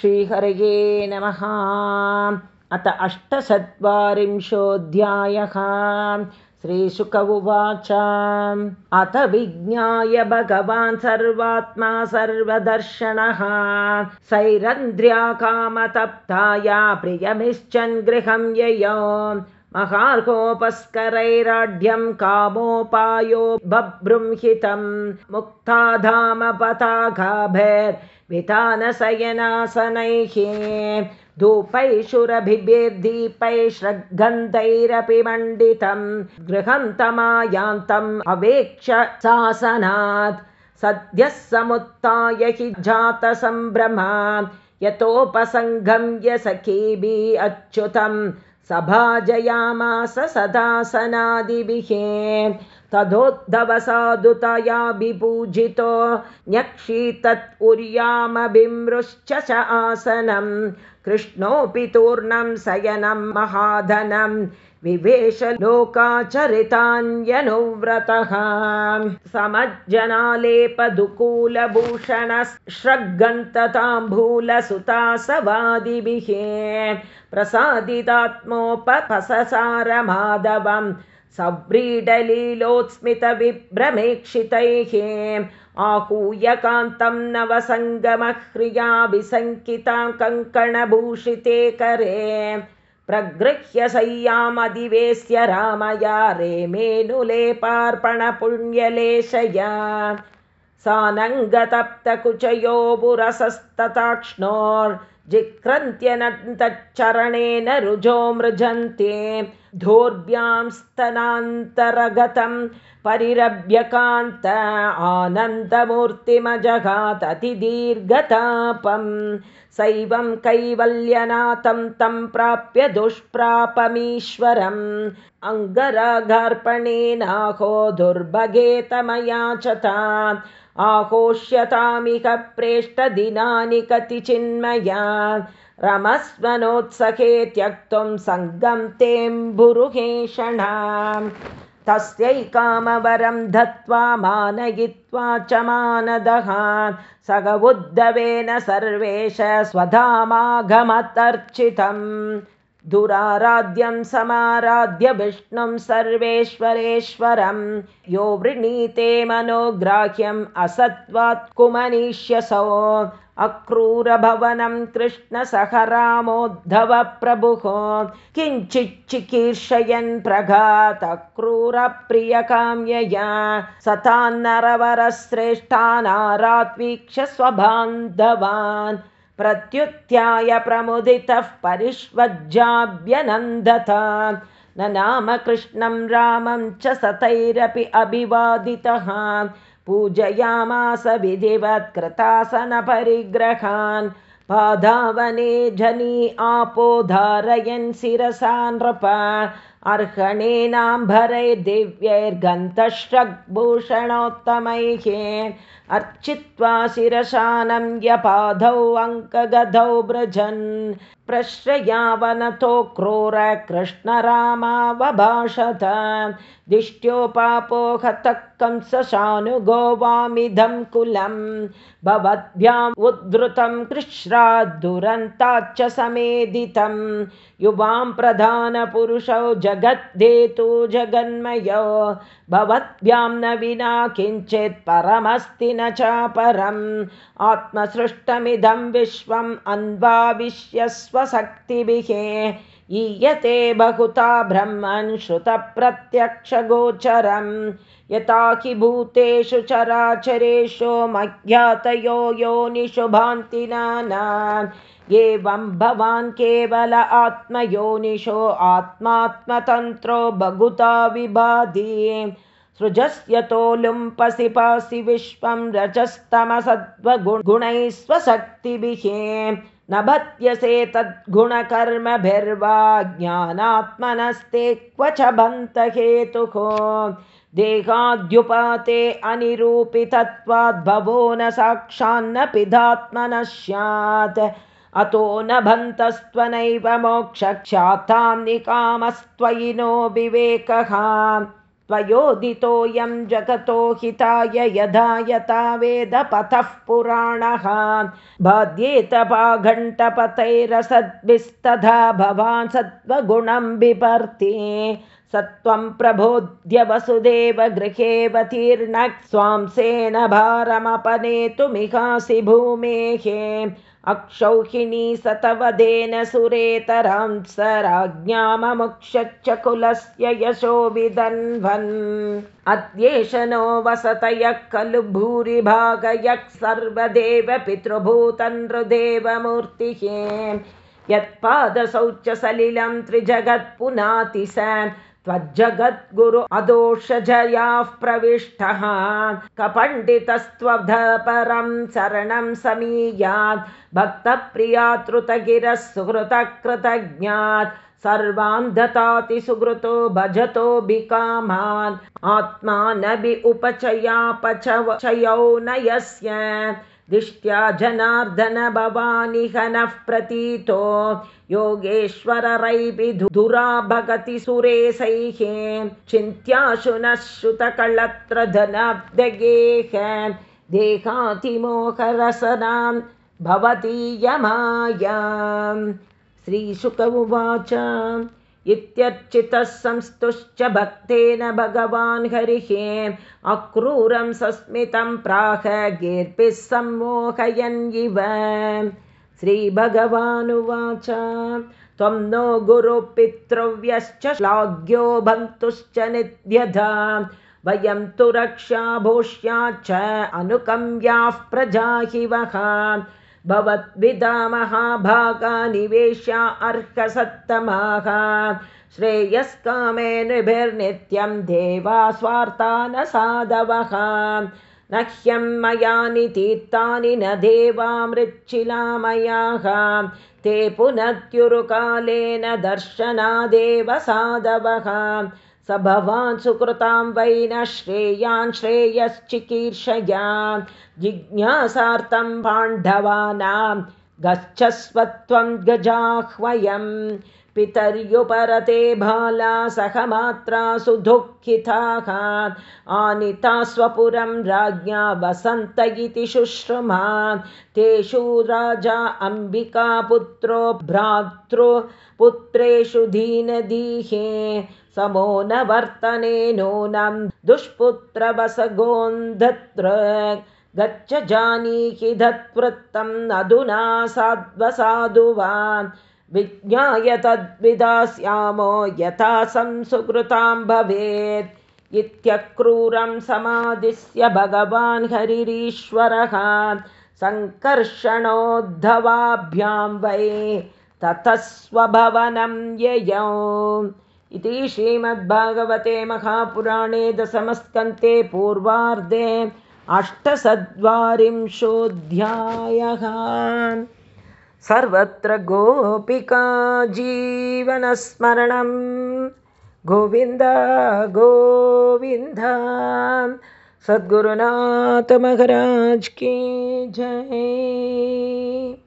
श्रीहरये नमः। अथ अष्टचत्वारिंशोऽध्यायः श्रीशुक उवाच। अथ विज्ञाय भगवान् सर्वात्मा सर्वदर्शनः। सैरन्द्र्या कामतप्ताया प्रियमिश्चन् गृहं ययो। महार्घोपस्करैराढ्यं कामोपायो बभ्रुंहितं मुक्ताधामपताघाभैर्वितानशयनासनैः धूपैशुरभिभिर्दीपैः श्रग्गन्धैरपि मण्डितं गृहं तमायान्तम् अवेक्ष शासनात् सद्यः समुत्थाय हि जातसम्भ्रमा यतोपसङ्गम्य सखीभिः अच्युतम् सभाजयामास सदासनादिभिः तदोद्धवसाधुतया विपूजितो न्यक्षीतत् उर्यामभिमृश्च च आसनं कृष्णोऽपि तूर्णं शयनं महाधनं विवेशलोकाचरितान्यनुव्रतः। समज्जनालेपदुकूलभूषणश्रग्गन्तताम्बूलसुतासवादिभिः प्रसादितात्मोपससारमाधवं सव्रीडलीलोत्स्मितविभ्रमेक्षितैः आहूयकान्तं नवसङ्गमह्रियाभिशङ्कितां कङ्कणभूषिते करे। प्रगृह्य शय्यामधिवेश्य रामया रेमेनुलेपार्पणपुण्यलेशया सानङ्गतप्तकुचयो पुरसस्तताक्ष्णोर्जिक्रन्त्यनन्तच्चरणेन रुजो मृजन्ते धोर्भ्यां स्तनान्तरगतं परिरभ्यकान्त आनन्दमूर्तिमजघाततिदीर्घतापम् सैवं कैवल्यनाथं तं प्राप्य दुष्प्रापमीश्वरम्। अङ्गरागार्पणेनाहो दुर्भगेतमया च ताम् आहोष्यतामिह प्रेष्टदिनानि कतिचिन्मया रमस्वनोत्सहे त्यक्तुं सङ्गं तेऽम्बुरुहेषणा तस्यैकामवरं दत्त्वा मानयित्वा च मानदः सग उद्धवेन सर्वेश स्वधामागमतर्चितम् दुराराध्यं समाराध्य विष्णुं सर्वेश्वरेश्वरं। यो वृणीते मनोग्राह्यम् असत्त्वात् कुमनीष्यसो अक्रूरभवनं कृष्णसह रामोद्धवप्रभुः किञ्चिच्चिकीर्षयन् प्रघात क्रूरप्रियकाम्यया। सतान्नरवरश्रेष्ठानारात्वीक्ष स्वबान्धवान् प्रत्युत्थाय प्रमुदितः परिष्वज्जाभ्यनन्दत। न नाम कृष्णं रामं च सतैरपि अभिवादितः। पूजयामास विधिवत् कृतासनपरिग्रहान्। पाधावने जनी आपो धारयन् शिरसा नृप अर्हणेनाम्भरे दिव्यैर्गन्तश्रग्भूषणोत्तमैः अर्चित्वा शिरशानं यपाधौ अङ्कगधौ व्रजन् प्रश्रयावनतो क्रूर कृष्णरामावभाषत। दिष्ट्योपापो हतः कंसशानुगो वामिदं कुलं भवद्भ्याम् उद्धृतं कृश्राद्दुरन्ताच्च समेधितं युवां प्रधानपुरुषौ जगद्धेतु जगन्मयो। भवद्भ्यां न विना किञ्चित् परमस्ति न चापरम्। आत्मसृष्टमिदं विश्वम् अन्वाविश्यस्वशक्तिभिः ईयते बहुता ब्रह्मन् श्रुतप्रत्यक्षगोचरं यथा कि भूतेषु चराचरेषु मज्ञातयो योनिषु भान्ति नाना एवं भवान् केवल आत्मयोनिषो आत्मात्मतन्त्रो बहुता विभाति। सृजस्यतो लुम्पसि पासि विश्वं रजस्तमसद्वगुणैः स्वशक्तिभिः न भत्यसे तद्गुणकर्मभिर्वा ज्ञानात्मनस्ते क्व च बन्तहेतुः। देहाद्युपाते अनिरूपितत्वाद्भवो न साक्षान्न पिधात्मनः स्यात्। अतो न बन्तस्त्वनैव मोक्षक्षातां निकामस्त्वयि नो विवेकः त्वयोदितोऽयं जगतो हिताय यथा यथा वेदपथः पुराणः। बाध्येतपाघण्टपतैरसद्भिस्तथा भवान् सत्त्वगुणं बिभर्ति। सत्त्वं प्रबोध्य वसुदेव गृहेऽवतीर्णः स्वां सेन भारमपनेतुमिहासि भूमेः अक्षौहिणी सतवदेन सुरेतरां स राज्ञाममुक्षच्च कुलस्य यशो विदन्वन् अद्येष नो वसतयः खलु भूरिभागयः सर्वदेव पितृभूतनृदेवमूर्तिः यत्पादशौचसलिलं त्रिजगत्पुनाति स त्वज्जगद्गुरु अदोषजयाः प्रविष्टः कपण्डितस्त्वध परं शरणं समीयात् भक्तप्रियातृतगिरः सुहृतकृतज्ञात् सर्वान् दताति सुहृतो भजतो बिकामान् आत्मा नभि उपचयापचयौ न यस्य दिष्ट्या जनार्दन भवानि हनः प्रतीतो योगेश्वररैभिधुरा भगति सुरेशैः चिन्त्याशु नः श्रुतकळत्रधनाब्दगेह देहातिमोहरसनां भवतीयमायां। श्रीशुक उवाच इत्यर्चितः संस्तुश्च भक्तेन भगवान् हरिः अक्रूरं सस्मितं प्राह गीर्भिः सम्मोहयन् इव। श्रीभगवानुवाच। त्वं नो गुरुपितृव्यश्च श्लाघ्यो बन्तुश्च निध्यधा वयं तु रक्षा भूष्याच्च अनुकम्याः प्रजाहिवः भवद्विधा महाभागा निवेश्या अर्कसत्तमाः श्रेयस्कामे नृभिर्नित्यं देवा स्वार्था न साधवः। न ह्यं मयानि तीर्थानि न देवामृच्छिलामयाः ते पुनत्युरुकालेन दर्शनादेव साधवः स भवान् सुकृतां वै न श्रेयान् श्रेयश्चिकीर्षया जिज्ञासार्थं पाण्डवानां गच्छस्वत्वं गजाह्वयम् पितर्युपरते बाला सहमात्रा सुदुःखिताः आनिता स्वपुरं राज्ञा वसन्त इति शुश्रुमा तेषु राजा अम्बिकापुत्रो भ्रातृपुत्रेषु दीनदीहे। समो न वर्तने नूनं दुष्पुत्रवसगोन्धत्र। गच्छ जानीहि धत्वृत्तम् अधुना साध्वसाधुवान् विज्ञाय तद्विदास्यामो यथा संसुकृतां भवेत् इत्यक्रूरं समादिश्य भगवान् हरिरीश्वरः सङ्कर्षणोद्धवाभ्यां वै ततः स्वभवनं ययौ। इति श्रीमद्भागवते महापुराणे दशमस्कन्ते पूर्वार्धे अष्टचत्वारिंशोऽध्यायः सर्वत्र गोपिका जीवनस्मरणं। गोविन्द गोविन्द। सद्गुरुनाथमहराज की जय